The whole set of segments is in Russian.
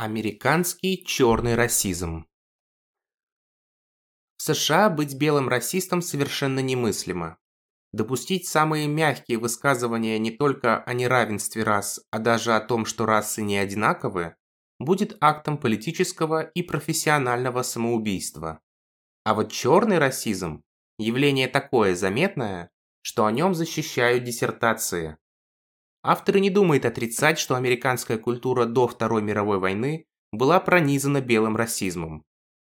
Американский черный расизм В США быть белым расистом совершенно немыслимо. Допустить самые мягкие высказывания не только о неравенстве рас, а даже о том, что расы не одинаковы, будет актом политического и профессионального самоубийства. А вот черный расизм – явление такое заметное, что о нем защищают диссертации. Авторы не думают отрицать, что американская культура до Второй мировой войны была пронизана белым расизмом.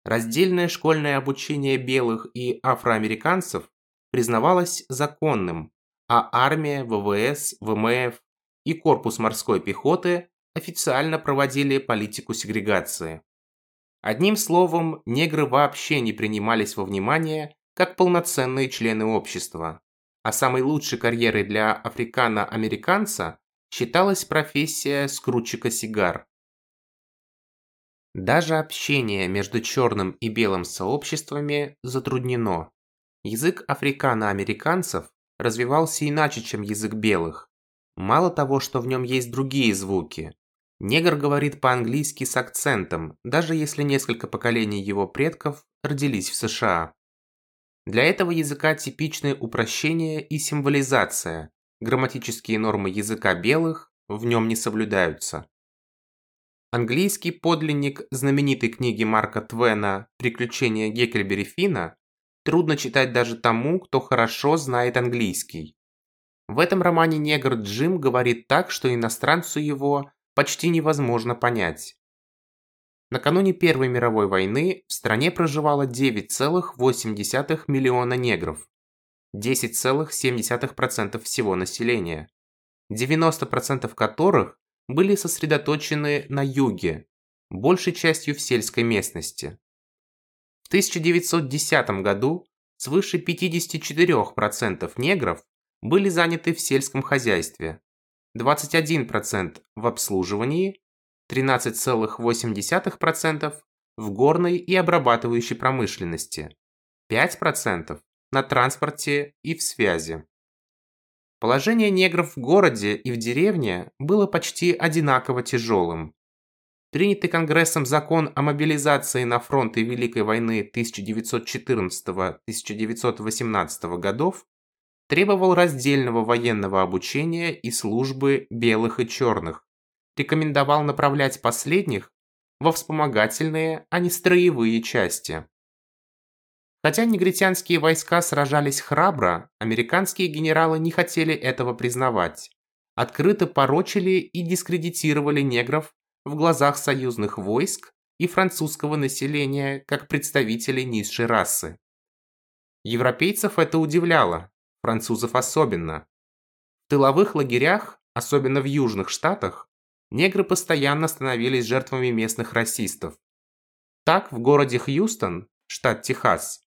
Раздельное школьное обучение белых и афроамериканцев признавалось законным, а армия, ВВС, ВМФ и корпус морской пехоты официально проводили политику сегрегации. Одним словом, негры вообще не принимались во внимание как полноценные члены общества. А самой лучшей карьерой для африкано-американца считалась профессия скрутчика сигар. Даже общение между черным и белым сообществами затруднено. Язык африкано-американцев развивался иначе, чем язык белых. Мало того, что в нем есть другие звуки. Негр говорит по-английски с акцентом, даже если несколько поколений его предков родились в США. Для этого языка типичны упрощение и символизация. Грамматические нормы языка белых в нем не соблюдаются. Английский подлинник знаменитой книги Марка Твена «Приключения Геккельбери Фина» трудно читать даже тому, кто хорошо знает английский. В этом романе негр Джим говорит так, что иностранцу его почти невозможно понять. Накануне Первой мировой войны в стране проживало 9,8 миллиона негров, 10,7% всего населения, 90% которых были сосредоточены на юге, большей частью в сельской местности. В 1910 году свыше 54% негров были заняты в сельском хозяйстве, 21% в обслуживании, 13,8% в горной и обрабатывающей промышленности, 5% на транспорте и в связи. Положение негров в городе и в деревне было почти одинаково тяжелым. Принятый Конгрессом закон о мобилизации на фронты Великой войны 1914-1918 годов требовал раздельного военного обучения и службы белых и черных, рекомендовал направлять последних во вспомогательные, а не строевые части. Хотя негритянские войска сражались храбро, американские генералы не хотели этого признавать. Открыто порочили и дискредитировали негров в глазах союзных войск и французского населения как представителей низшей расы. Европейцев это удивляло, французов особенно. В тыловых лагерях, особенно в южных штатах, негры постоянно становились жертвами местных расистов. Так, в городе Хьюстон, штат Техас,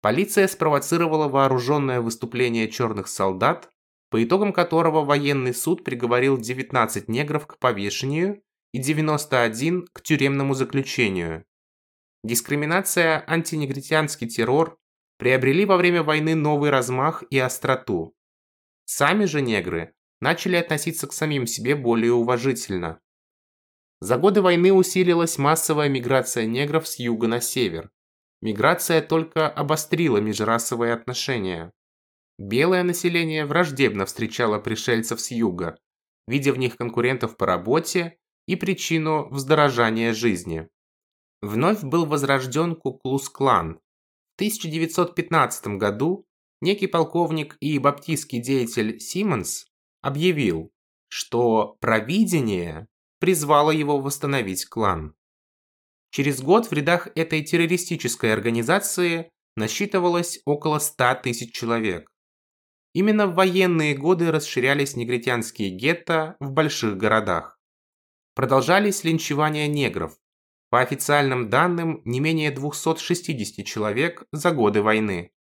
полиция спровоцировала вооруженное выступление черных солдат, по итогам которого военный суд приговорил 19 негров к повешению и 91 к тюремному заключению. Дискриминация, антинегритянский террор приобрели во время войны новый размах и остроту. Сами же негры начали относиться к самим себе более уважительно. За годы войны усилилась массовая миграция негров с юга на север. Миграция только обострила межрасовые отношения. Белое население враждебно встречало пришельцев с юга, видя в них конкурентов по работе и причину вздорожания жизни. Вновь был возрожден Куклус-клан. В 1915 году некий полковник и баптистский деятель Симмонс объявил, что провидение призвало его восстановить клан. Через год в рядах этой террористической организации насчитывалось около 100 тысяч человек. Именно в военные годы расширялись негритянские гетто в больших городах. Продолжались линчевания негров. По официальным данным, не менее 260 человек за годы войны.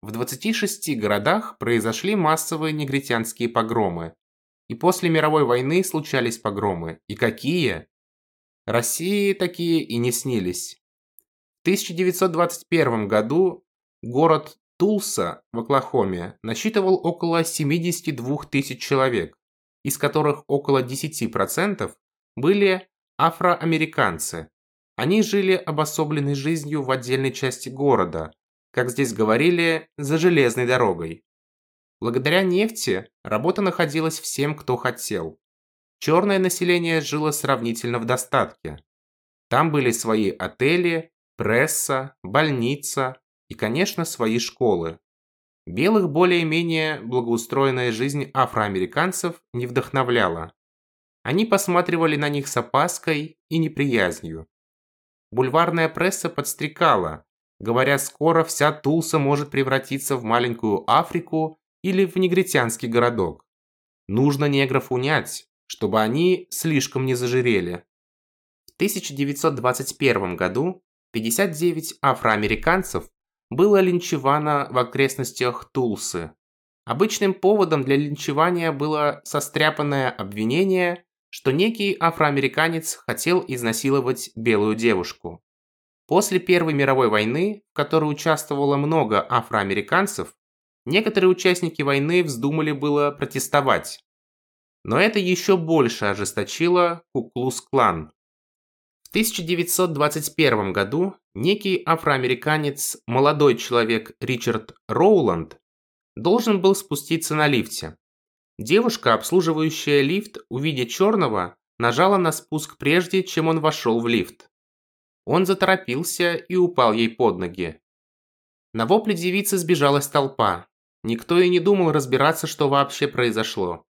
В 26 городах произошли массовые негритянские погромы. И после мировой войны случались погромы. И какие? России такие и не снились. В 1921 году город Тулса в Оклахоме насчитывал около 72 тысяч человек, из которых около 10% были афроамериканцы. Они жили обособленной жизнью в отдельной части города, как здесь говорили, за железной дорогой. Благодаря нефти работа находилась всем, кто хотел. Черное население жило сравнительно в достатке. Там были свои отели, пресса, больница и, конечно, свои школы. Белых более-менее благоустроенная жизнь афроамериканцев не вдохновляла. Они посматривали на них с опаской и неприязнью. Бульварная пресса подстрекала, говоря, скоро вся Тулса может превратиться в маленькую Африку или в негритянский городок. Нужно негров унять, чтобы они слишком не зажирели. В 1921 году 59 афроамериканцев было линчевано в окрестностях Тулсы. Обычным поводом для линчевания было состряпанное обвинение, что некий афроамериканец хотел изнасиловать белую девушку. После Первой мировой войны, в которой участвовало много афроамериканцев, некоторые участники войны вздумали было протестовать. Но это еще больше ожесточило Куклус-клан. В 1921 году некий афроамериканец, молодой человек Ричард Роуланд, должен был спуститься на лифте. Девушка, обслуживающая лифт, увидя черного, нажала на спуск прежде, чем он вошел в лифт. Он заторопился и упал ей под ноги. На вопле девицы сбежалась толпа. Никто и не думал разбираться, что вообще произошло.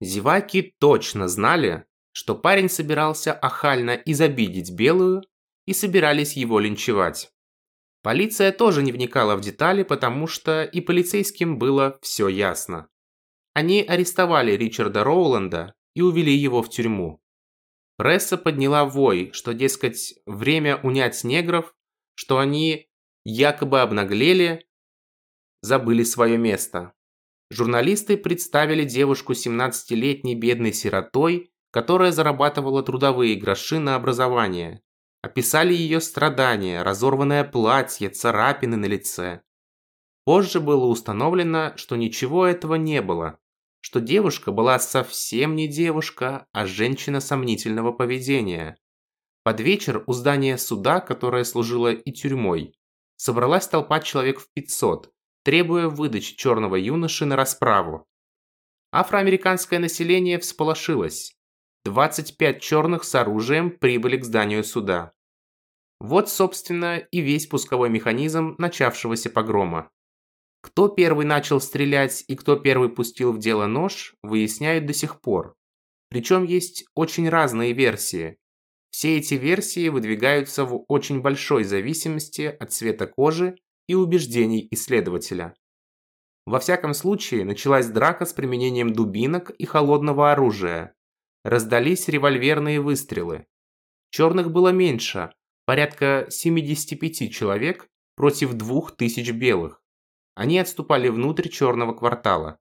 Зеваки точно знали, что парень собирался охально изобидеть Белую и собирались его линчевать. Полиция тоже не вникала в детали, потому что и полицейским было все ясно. Они арестовали Ричарда Роуланда и увели его в тюрьму. Пресса подняла вой, что, дескать, время унять негров, что они якобы обнаглели, забыли свое место. Журналисты представили девушку 17-летней бедной сиротой, которая зарабатывала трудовые гроши на образование. Описали ее страдания, разорванное платье, царапины на лице. Позже было установлено, что ничего этого не было что девушка была совсем не девушка, а женщина сомнительного поведения. Под вечер у здания суда, которое служило и тюрьмой, собралась толпа человек в 500, требуя выдачи черного юноши на расправу. Афроамериканское население всполошилось. 25 черных с оружием прибыли к зданию суда. Вот, собственно, и весь пусковой механизм начавшегося погрома. Кто первый начал стрелять и кто первый пустил в дело нож, выясняют до сих пор. Причем есть очень разные версии. Все эти версии выдвигаются в очень большой зависимости от цвета кожи и убеждений исследователя. Во всяком случае, началась драка с применением дубинок и холодного оружия. Раздались револьверные выстрелы. Черных было меньше, порядка 75 человек против 2000 белых. Они отступали внутрь черного квартала.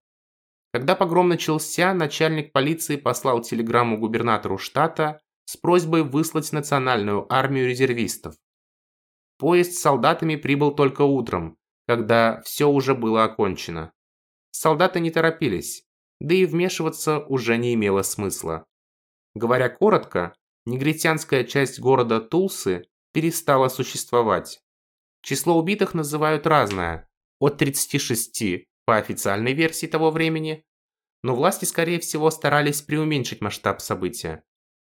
Когда погром начался, начальник полиции послал телеграмму губернатору штата с просьбой выслать национальную армию резервистов. Поезд с солдатами прибыл только утром, когда все уже было окончено. Солдаты не торопились, да и вмешиваться уже не имело смысла. Говоря коротко, негритянская часть города Тулсы перестала существовать. Число убитых называют разное, от 36 по официальной версии того времени, но власти, скорее всего, старались преуменьшить масштаб события.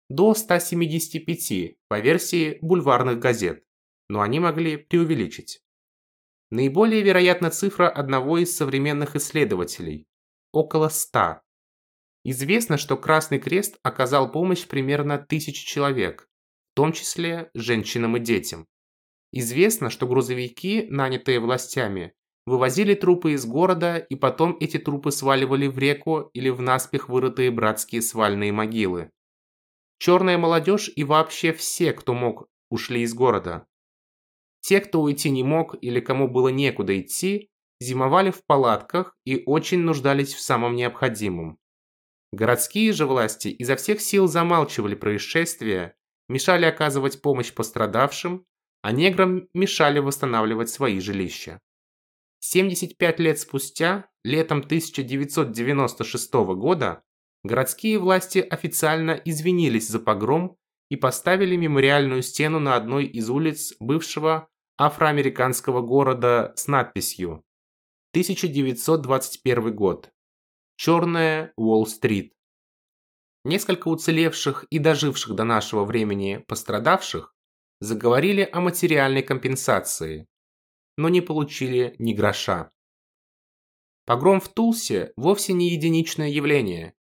До 175 по версии бульварных газет, но они могли преувеличить. Наиболее вероятна цифра одного из современных исследователей – около 100. Известно, что Красный Крест оказал помощь примерно тысячи человек, в том числе женщинам и детям. Известно, что грузовики, нанятые властями, Вывозили трупы из города, и потом эти трупы сваливали в реку или в наспех вырытые братские свальные могилы. Черная молодежь и вообще все, кто мог, ушли из города. Те, кто уйти не мог или кому было некуда идти, зимовали в палатках и очень нуждались в самом необходимом. Городские же власти изо всех сил замалчивали происшествия, мешали оказывать помощь пострадавшим, а неграм мешали восстанавливать свои жилища. 75 лет спустя, летом 1996 года, городские власти официально извинились за погром и поставили мемориальную стену на одной из улиц бывшего афроамериканского города с надписью 1921 год. Черная Уолл-стрит. Несколько уцелевших и доживших до нашего времени пострадавших заговорили о материальной компенсации, но не получили ни гроша. Погром в Тулсе вовсе не единичное явление.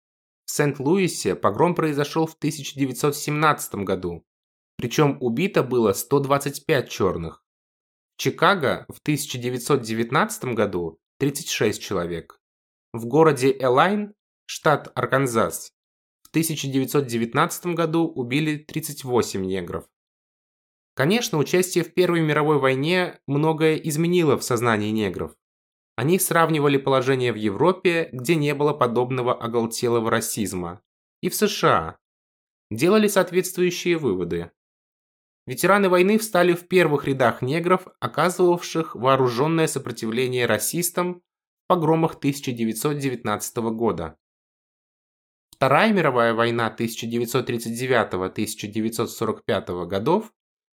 В Сент-Луисе погром произошел в 1917 году, причем убито было 125 черных. В Чикаго в 1919 году 36 человек. В городе Элайн, штат Арканзас, в 1919 году убили 38 негров. Конечно, участие в Первой мировой войне многое изменило в сознании негров. Они сравнивали положение в Европе, где не было подобного оголтелого расизма, и в США. Делали соответствующие выводы. Ветераны войны встали в первых рядах негров, оказывавших вооруженное сопротивление расистам в погромах 1919 года. Вторая мировая война 1939-1945 годов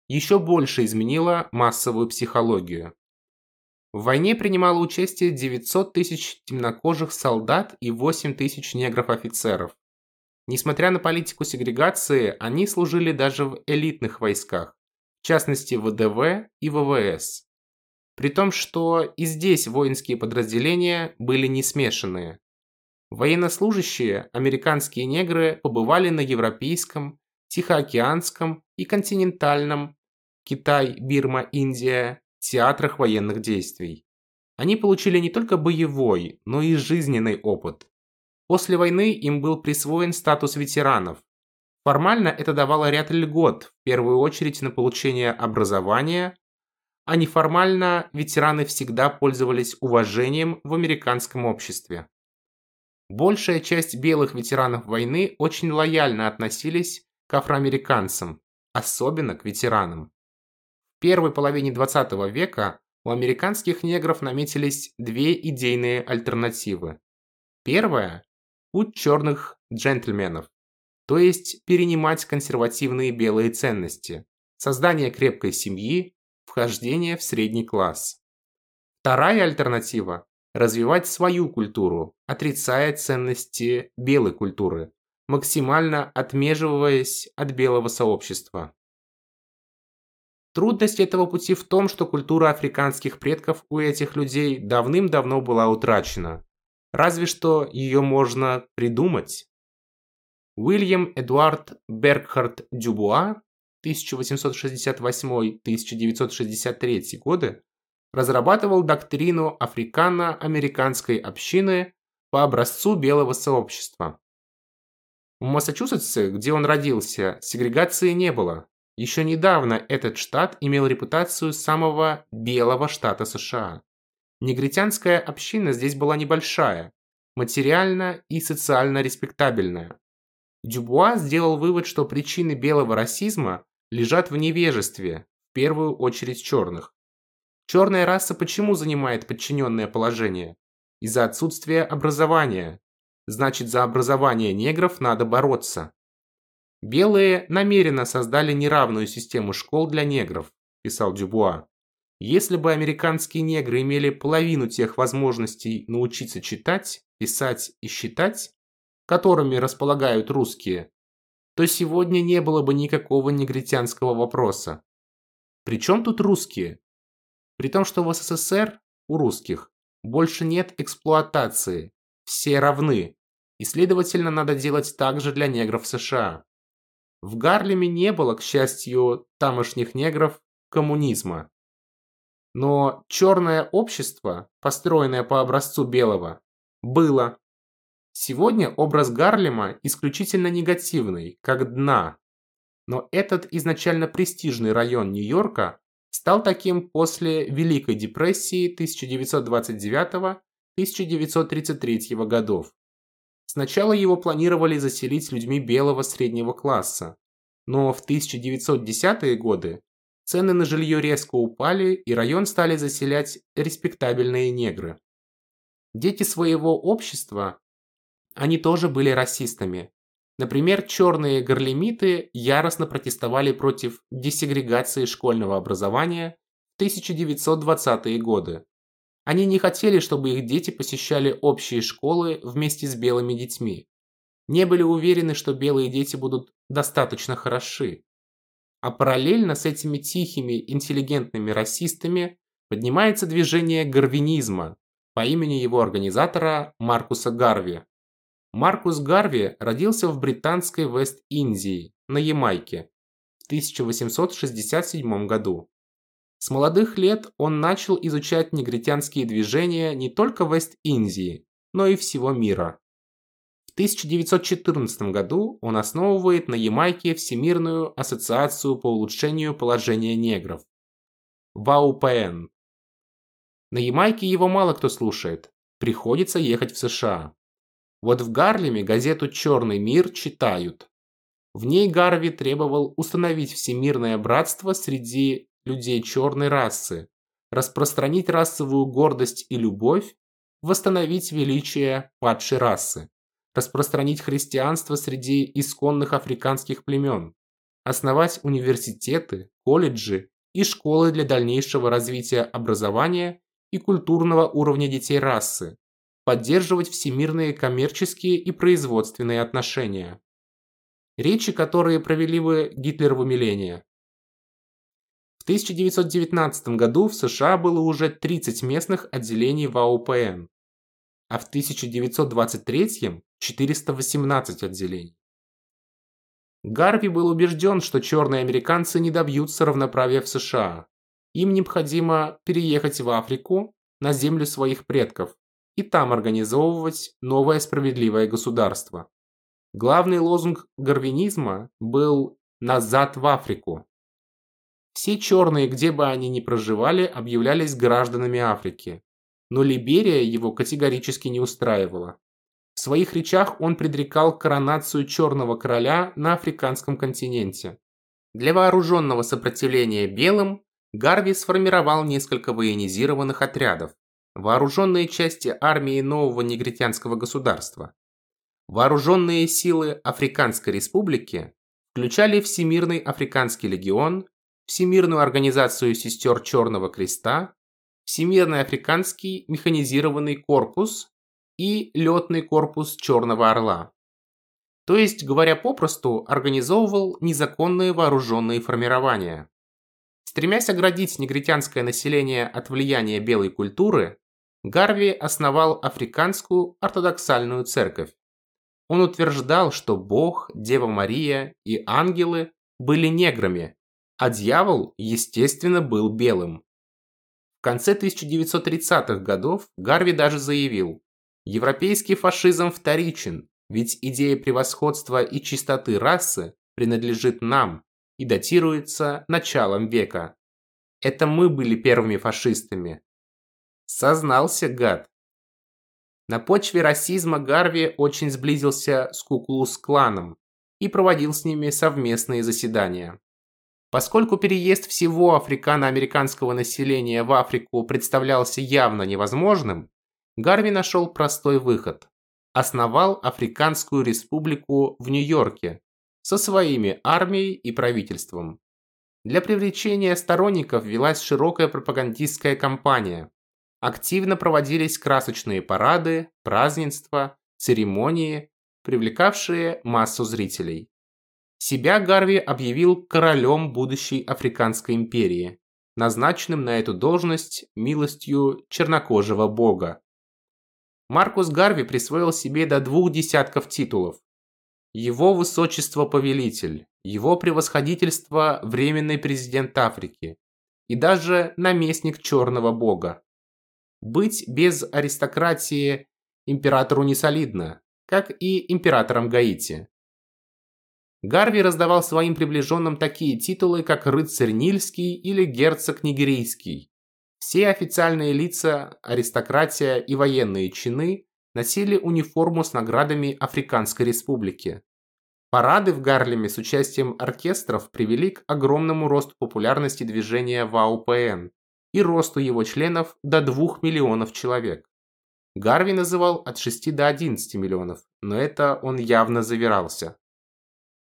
еще больше изменила массовую психологию. В войне принимало участие 900 тысяч темнокожих солдат и 8 тысяч негров-офицеров. Несмотря на политику сегрегации, они служили даже в элитных войсках, в частности ВДВ и ВВС. При том, что и здесь воинские подразделения были не смешанные. Военнослужащие, американские негры, побывали на европейском, тихоокеанском и континентальном Китай, Бирма, Индия театрах военных действий. Они получили не только боевой, но и жизненный опыт. После войны им был присвоен статус ветеранов. Формально это давало ряд льгот, в первую очередь на получение образования, а неформально ветераны всегда пользовались уважением в американском обществе. Большая часть белых ветеранов войны очень лояльно относились к афроамериканцам, особенно к ветеранам. Первой половине 20 века у американских негров наметились две идейные альтернативы. Первая – путь черных джентльменов, то есть перенимать консервативные белые ценности, создание крепкой семьи, вхождение в средний класс. Вторая альтернатива – развивать свою культуру, отрицая ценности белой культуры, максимально отмеживаясь от белого сообщества. Трудность этого пути в том, что культура африканских предков у этих людей давным-давно была утрачена. Разве что ее можно придумать. Уильям Эдуард Бергхард Дюбуа 1868-1963 годы разрабатывал доктрину африкано-американской общины по образцу белого сообщества. В Массачусетсе, где он родился, сегрегации не было. Еще недавно этот штат имел репутацию самого белого штата США. Негритянская община здесь была небольшая, материально и социально респектабельная. Дюбуа сделал вывод, что причины белого расизма лежат в невежестве, в первую очередь черных. Черная раса почему занимает подчиненное положение? Из-за отсутствия образования. Значит, за образование негров надо бороться. Белые намеренно создали неравную систему школ для негров, писал Дюбуа. Если бы американские негры имели половину тех возможностей научиться читать, писать и считать, которыми располагают русские, то сегодня не было бы никакого негритянского вопроса. Причем тут русские? При том, что в СССР у русских больше нет эксплуатации, все равны, и следовательно надо делать так же для негров США. В Гарлеме не было, к счастью, тамошних негров коммунизма. Но черное общество, построенное по образцу белого, было. Сегодня образ Гарлема исключительно негативный, как дна. Но этот изначально престижный район Нью-Йорка стал таким после Великой депрессии 1929-1933 годов. Сначала его планировали заселить людьми белого среднего класса, но в 1910-е годы цены на жилье резко упали и район стали заселять респектабельные негры. Дети своего общества, они тоже были расистами. Например, черные гарлемиты яростно протестовали против десегрегации школьного образования в 1920-е годы. Они не хотели, чтобы их дети посещали общие школы вместе с белыми детьми. Не были уверены, что белые дети будут достаточно хороши. А параллельно с этими тихими, интеллигентными расистами поднимается движение гарвинизма по имени его организатора Маркуса Гарви. Маркус Гарви родился в британской Вест-Индии, на Ямайке, в 1867 году. С молодых лет он начал изучать негритянские движения не только Вест-Индии, но и всего мира. В 1914 году он основывает на Ямайке Всемирную ассоциацию по улучшению положения негров – ВАУПН. На Ямайке его мало кто слушает, приходится ехать в США. Вот в Гарлеме газету «Черный мир» читают. В ней Гарви требовал установить всемирное братство среди людей черной расы, распространить расовую гордость и любовь, восстановить величие падшей расы, распространить христианство среди исконных африканских племен, основать университеты, колледжи и школы для дальнейшего развития образования и культурного уровня детей расы, поддерживать всемирные коммерческие и производственные отношения. Речи, которые провели бы Гитлер в умиление. В 1919 году в США было уже 30 местных отделений ВАУПН, а в 1923 – 418 отделений. Гарви был убежден, что черные американцы не добьются равноправия в США. Им необходимо переехать в Африку, на землю своих предков, и там организовывать новое справедливое государство. Главный лозунг гарвинизма был «назад в Африку». Все черные, где бы они ни проживали, объявлялись гражданами Африки. Но Либерия его категорически не устраивала. В своих речах он предрекал коронацию черного короля на африканском континенте. Для вооруженного сопротивления белым Гарви сформировал несколько военизированных отрядов, вооруженные части армии нового негритянского государства. Вооруженные силы Африканской республики включали Всемирный Африканский легион, Всемирную организацию сестер Черного Креста, Всемирный Африканский механизированный корпус и летный корпус Черного Орла. То есть, говоря попросту, организовывал незаконные вооруженные формирования. Стремясь оградить негритянское население от влияния белой культуры, Гарви основал африканскую ортодоксальную церковь. Он утверждал, что Бог, Дева Мария и ангелы были неграми, а дьявол, естественно, был белым. В конце 1930-х годов Гарви даже заявил, европейский фашизм вторичен, ведь идея превосходства и чистоты расы принадлежит нам и датируется началом века. Это мы были первыми фашистами, Сознался гад. На почве расизма Гарви очень сблизился с Куклус-кланом и проводил с ними совместные заседания. Поскольку переезд всего африкано-американского населения в Африку представлялся явно невозможным, Гарви нашел простой выход. Основал Африканскую республику в Нью-Йорке со своими армией и правительством. Для привлечения сторонников велась широкая пропагандистская кампания. Активно проводились красочные парады, празднества, церемонии, привлекавшие массу зрителей. Себя Гарви объявил королем будущей Африканской империи, назначенным на эту должность милостью чернокожего бога. Маркус Гарви присвоил себе до двух десятков титулов. Его высочество повелитель, его превосходительство временный президент Африки и даже наместник черного бога. Быть без аристократии императору не солидно, как и императорам Гаити. Гарви раздавал своим приближенным такие титулы, как рыцарь Нильский или герцог Нигерийский. Все официальные лица, аристократия и военные чины носили униформу с наградами Африканской республики. Парады в Гарлеме с участием оркестров привели к огромному росту популярности движения ВАУПН и росту его членов до 2 миллионов человек. Гарви называл от 6 до 11 миллионов, но это он явно завирался.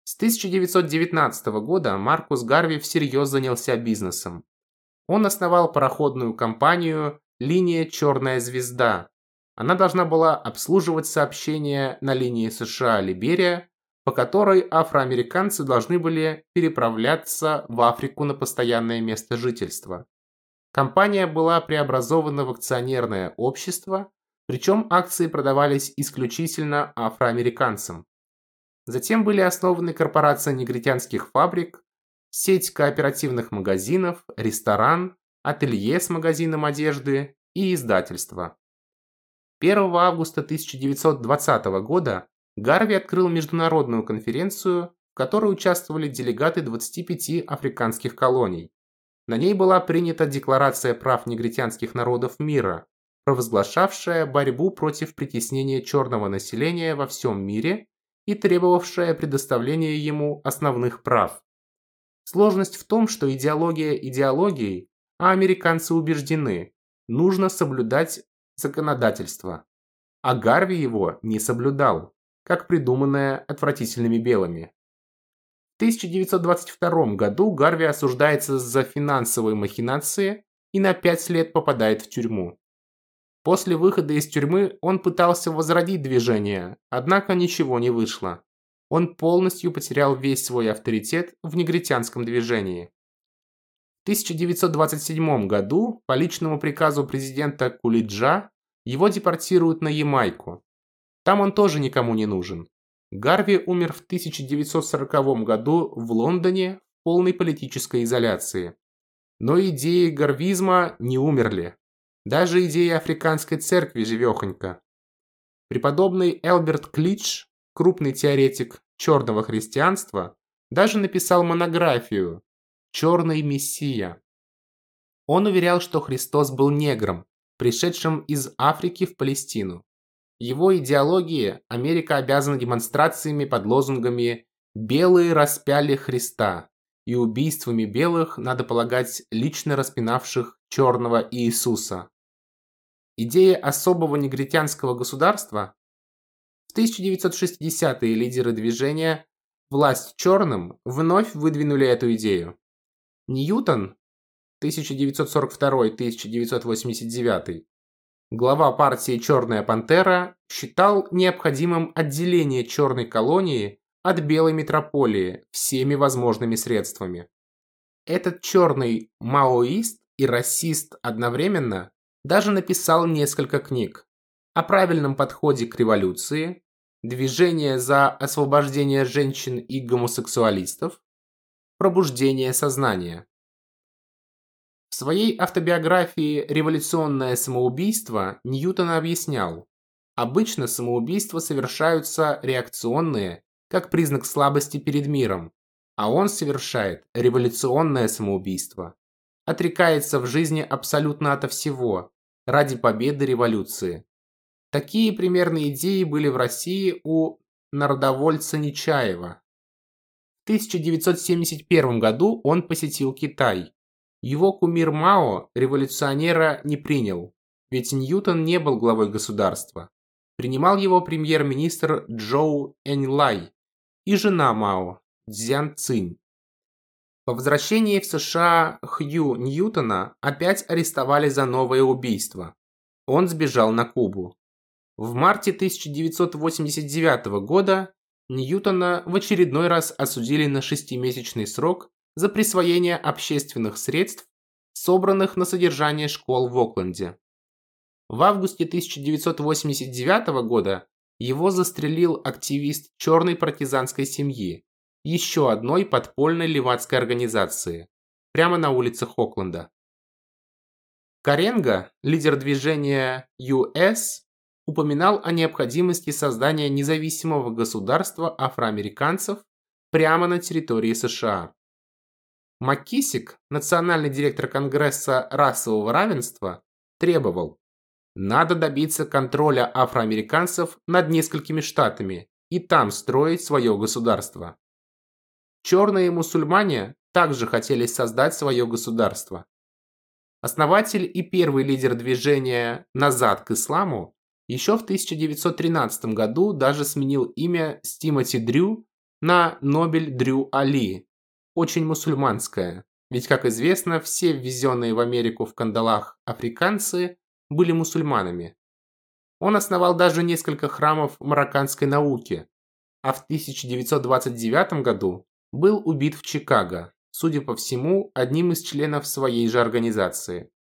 С 1919 года Маркус Гарви всерьез занялся бизнесом. Он основал пароходную компанию «Линия Черная звезда». Она должна была обслуживать сообщения на линии США-Либерия, по которой афроамериканцы должны были переправляться в Африку на постоянное место жительства. Компания была преобразована в акционерное общество, причем акции продавались исключительно афроамериканцам. Затем были основаны корпорация негритянских фабрик, сеть кооперативных магазинов, ресторан, ателье с магазином одежды и издательство. 1 августа 1920 года Гарви открыл международную конференцию, в которой участвовали делегаты 25 африканских колоний. На ней была принята Декларация прав негритянских народов мира, провозглашавшая борьбу против притеснения черного населения во всем мире и требовавшая предоставления ему основных прав. Сложность в том, что идеология идеологией, а американцы убеждены, нужно соблюдать законодательство. А Гарви его не соблюдал как придуманное отвратительными белыми. В 1922 году Гарви осуждается за финансовые махинации и на 5 лет попадает в тюрьму. После выхода из тюрьмы он пытался возродить движение, однако ничего не вышло. Он полностью потерял весь свой авторитет в негритянском движении. В 1927 году по личному приказу президента Кулиджа его депортируют на Ямайку, там он тоже никому не нужен. Гарви умер в 1940 году в Лондоне в полной политической изоляции. Но идеи гарвизма не умерли. Даже идея африканской церкви живехонька. Преподобный Элберт Клич, крупный теоретик черного христианства, даже написал монографию «Черный мессия». Он уверял, что Христос был негром, пришедшим из Африки в Палестину. Его идеологии Америка обязана демонстрациями под лозунгами «Белые распяли Христа» и убийствами белых, надо полагать, лично распинавших черного Иисуса. Идея особого негритянского государства в 1960-е лидеры движения «Власть черным» вновь выдвинули эту идею. Ньютон 1942-1989 глава партии «Черная пантера», считал необходимым отделение черной колонии от белой метрополии всеми возможными средствами. Этот черный маоист и расист одновременно даже написал несколько книг о правильном подходе к революции, движение за освобождение женщин и гомосексуалистов, пробуждение сознания. В своей автобиографии «Революционное самоубийство» Ньютон объяснял, обычно самоубийства совершаются реакционные, как признак слабости перед миром, а он совершает революционное самоубийство. Отрекается в жизни абсолютно ото всего, ради победы революции. Такие примерные идеи были в России у народовольца Нечаева. В 1971 году он посетил Китай его кумир Мао революционера не принял, ведь Ньютон не был главой государства. Принимал его премьер-министр Джоу Эньлай и жена Мао, Цзян Цинь. По возвращении в США Хью Ньютона опять арестовали за новое убийство. Он сбежал на Кубу. В марте 1989 года Ньютона в очередной раз осудили на шестимесячный срок за присвоение общественных средств, собранных на содержание школ в Окленде. В августе 1989 года его застрелил активист черной партизанской семьи, еще одной подпольной левацкой организации, прямо на улицах Окленда. Каренга, лидер движения US, упоминал о необходимости создания независимого государства афроамериканцев прямо на территории США. Маккисик, национальный директор Конгресса расового равенства, требовал «Надо добиться контроля афроамериканцев над несколькими штатами и там строить свое государство». Черные мусульмане также хотели создать свое государство. Основатель и первый лидер движения «Назад к исламу» еще в 1913 году даже сменил имя с Тимоти Дрю на Нобель Дрю Али, очень мусульманская, ведь, как известно, все ввезенные в Америку в кандалах африканцы были мусульманами. Он основал даже несколько храмов марокканской науки, а в 1929 году был убит в Чикаго, судя по всему, одним из членов своей же организации.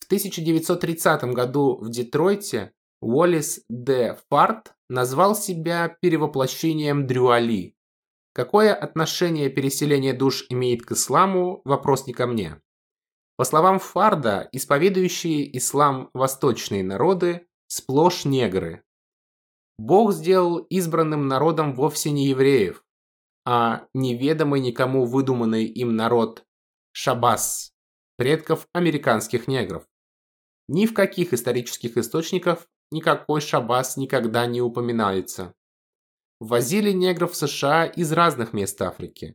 В 1930 году в Детройте Уоллес де Фарт назвал себя перевоплощением Дрюали. Какое отношение переселение душ имеет к исламу – вопрос не ко мне. По словам Фарда, исповедующие ислам восточные народы сплошь негры. Бог сделал избранным народом вовсе не евреев, а неведомый никому выдуманный им народ Шабас, предков американских негров. Ни в каких исторических источниках никакой Шабас никогда не упоминается. Возили негров в США из разных мест Африки.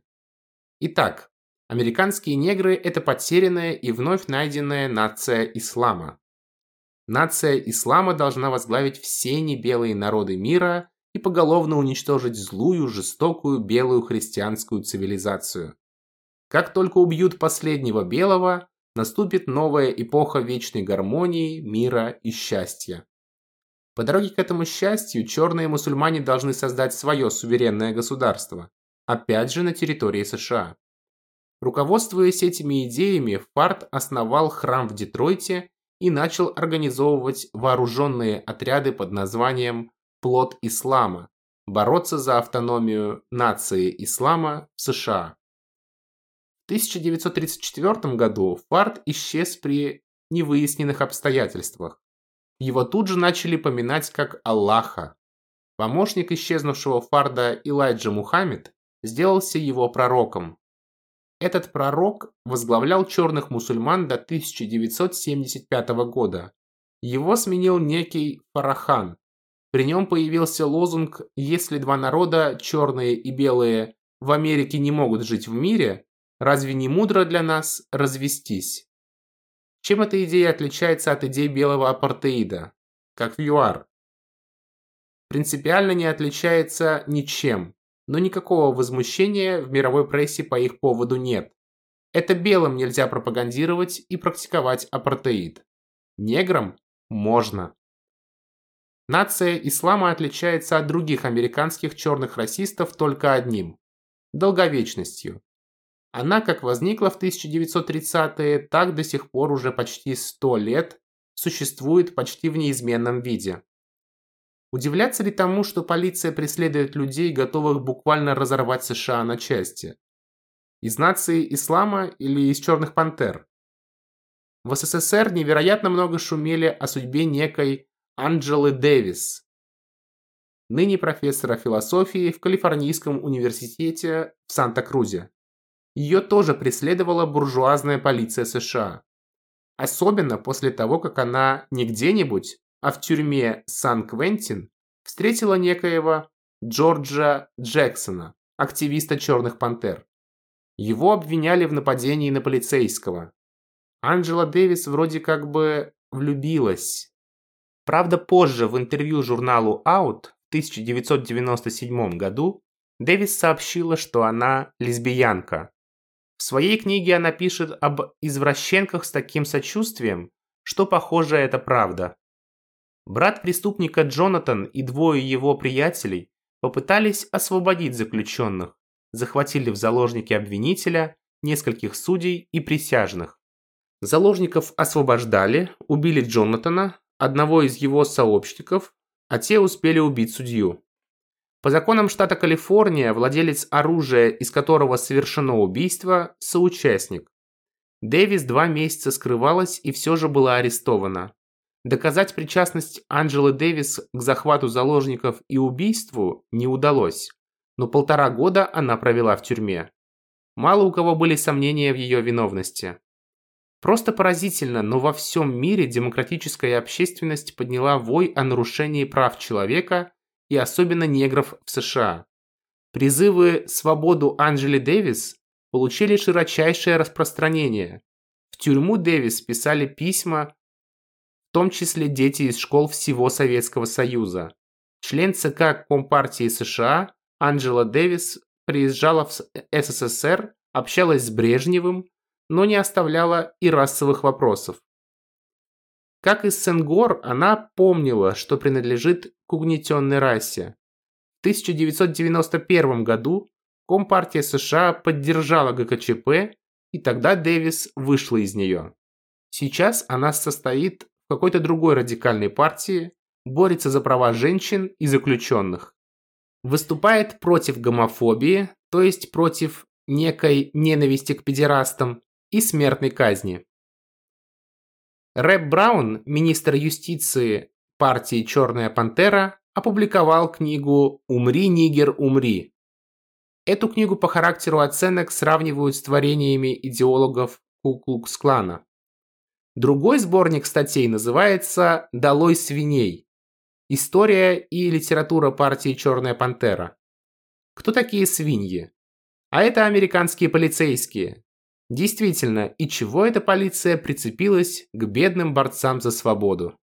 Итак, американские негры – это потерянная и вновь найденная нация ислама. Нация ислама должна возглавить все небелые народы мира и поголовно уничтожить злую, жестокую белую христианскую цивилизацию. Как только убьют последнего белого, наступит новая эпоха вечной гармонии, мира и счастья. По дороге к этому счастью, черные мусульмане должны создать свое суверенное государство, опять же на территории США. Руководствуясь этими идеями, Фарт основал храм в Детройте и начал организовывать вооруженные отряды под названием «Плод Ислама», бороться за автономию нации ислама в США. 1934 году Фарт исчез при невыясненных обстоятельствах. Его тут же начали поминать как Аллаха. Помощник исчезнувшего Фарда Илайджа Мухаммед сделался его пророком. Этот пророк возглавлял черных мусульман до 1975 года. Его сменил некий Фарахан. При нем появился лозунг «Если два народа, черные и белые, в Америке не могут жить в мире, Разве не мудро для нас развестись? Чем эта идея отличается от идей белого апартеида, как в ЮАР? Принципиально не отличается ничем, но никакого возмущения в мировой прессе по их поводу нет. Это белым нельзя пропагандировать и практиковать апартеид. Неграм можно. Нация ислама отличается от других американских черных расистов только одним – долговечностью. Она как возникла в 1930-е, так до сих пор уже почти 100 лет существует почти в неизменном виде. Удивляться ли тому, что полиция преследует людей, готовых буквально разорвать США на части? Из нации ислама или из черных пантер? В СССР невероятно много шумели о судьбе некой Анджелы Дэвис, ныне профессора философии в Калифорнийском университете в Санта-Крузе. Ее тоже преследовала буржуазная полиция США. Особенно после того, как она не где-нибудь, а в тюрьме Сан-Квентин встретила некоего Джорджа Джексона, активиста Черных Пантер. Его обвиняли в нападении на полицейского. Анджела Дэвис вроде как бы влюбилась. Правда, позже в интервью журналу Out в 1997 году Дэвис сообщила, что она лесбиянка. В своей книге она пишет об извращенках с таким сочувствием, что, похоже, это правда. Брат преступника Джонатан и двое его приятелей попытались освободить заключенных, захватили в заложники обвинителя, нескольких судей и присяжных. Заложников освобождали, убили Джонатана, одного из его сообщников, а те успели убить судью. По законам штата Калифорния, владелец оружия, из которого совершено убийство, соучастник. Дэвис два месяца скрывалась и все же была арестована. Доказать причастность Анджелы Дэвис к захвату заложников и убийству не удалось, но полтора года она провела в тюрьме. Мало у кого были сомнения в ее виновности. Просто поразительно, но во всем мире демократическая общественность подняла вой о нарушении прав человека и особенно негров в США. Призывы «Свободу Анджели Дэвис» получили широчайшее распространение. В тюрьму Дэвис писали письма, в том числе дети из школ всего Советского Союза. Член ЦК Компартии США Анджела Дэвис приезжала в СССР, общалась с Брежневым, но не оставляла и расовых вопросов. Как и Сенгор, она помнила, что принадлежит к угнетенной расе. В 1991 году Компартия США поддержала ГКЧП, и тогда Дэвис вышла из нее. Сейчас она состоит в какой-то другой радикальной партии, борется за права женщин и заключенных. Выступает против гомофобии, то есть против некой ненависти к педерастам и смертной казни. Рэп Браун, министр юстиции партии «Черная пантера», опубликовал книгу «Умри, нигер, умри». Эту книгу по характеру оценок сравнивают с творениями идеологов Ку-Клукс-клана. Другой сборник статей называется «Долой свиней. История и литература партии «Черная пантера». Кто такие свиньи? А это американские полицейские, Действительно, и чего эта полиция прицепилась к бедным борцам за свободу?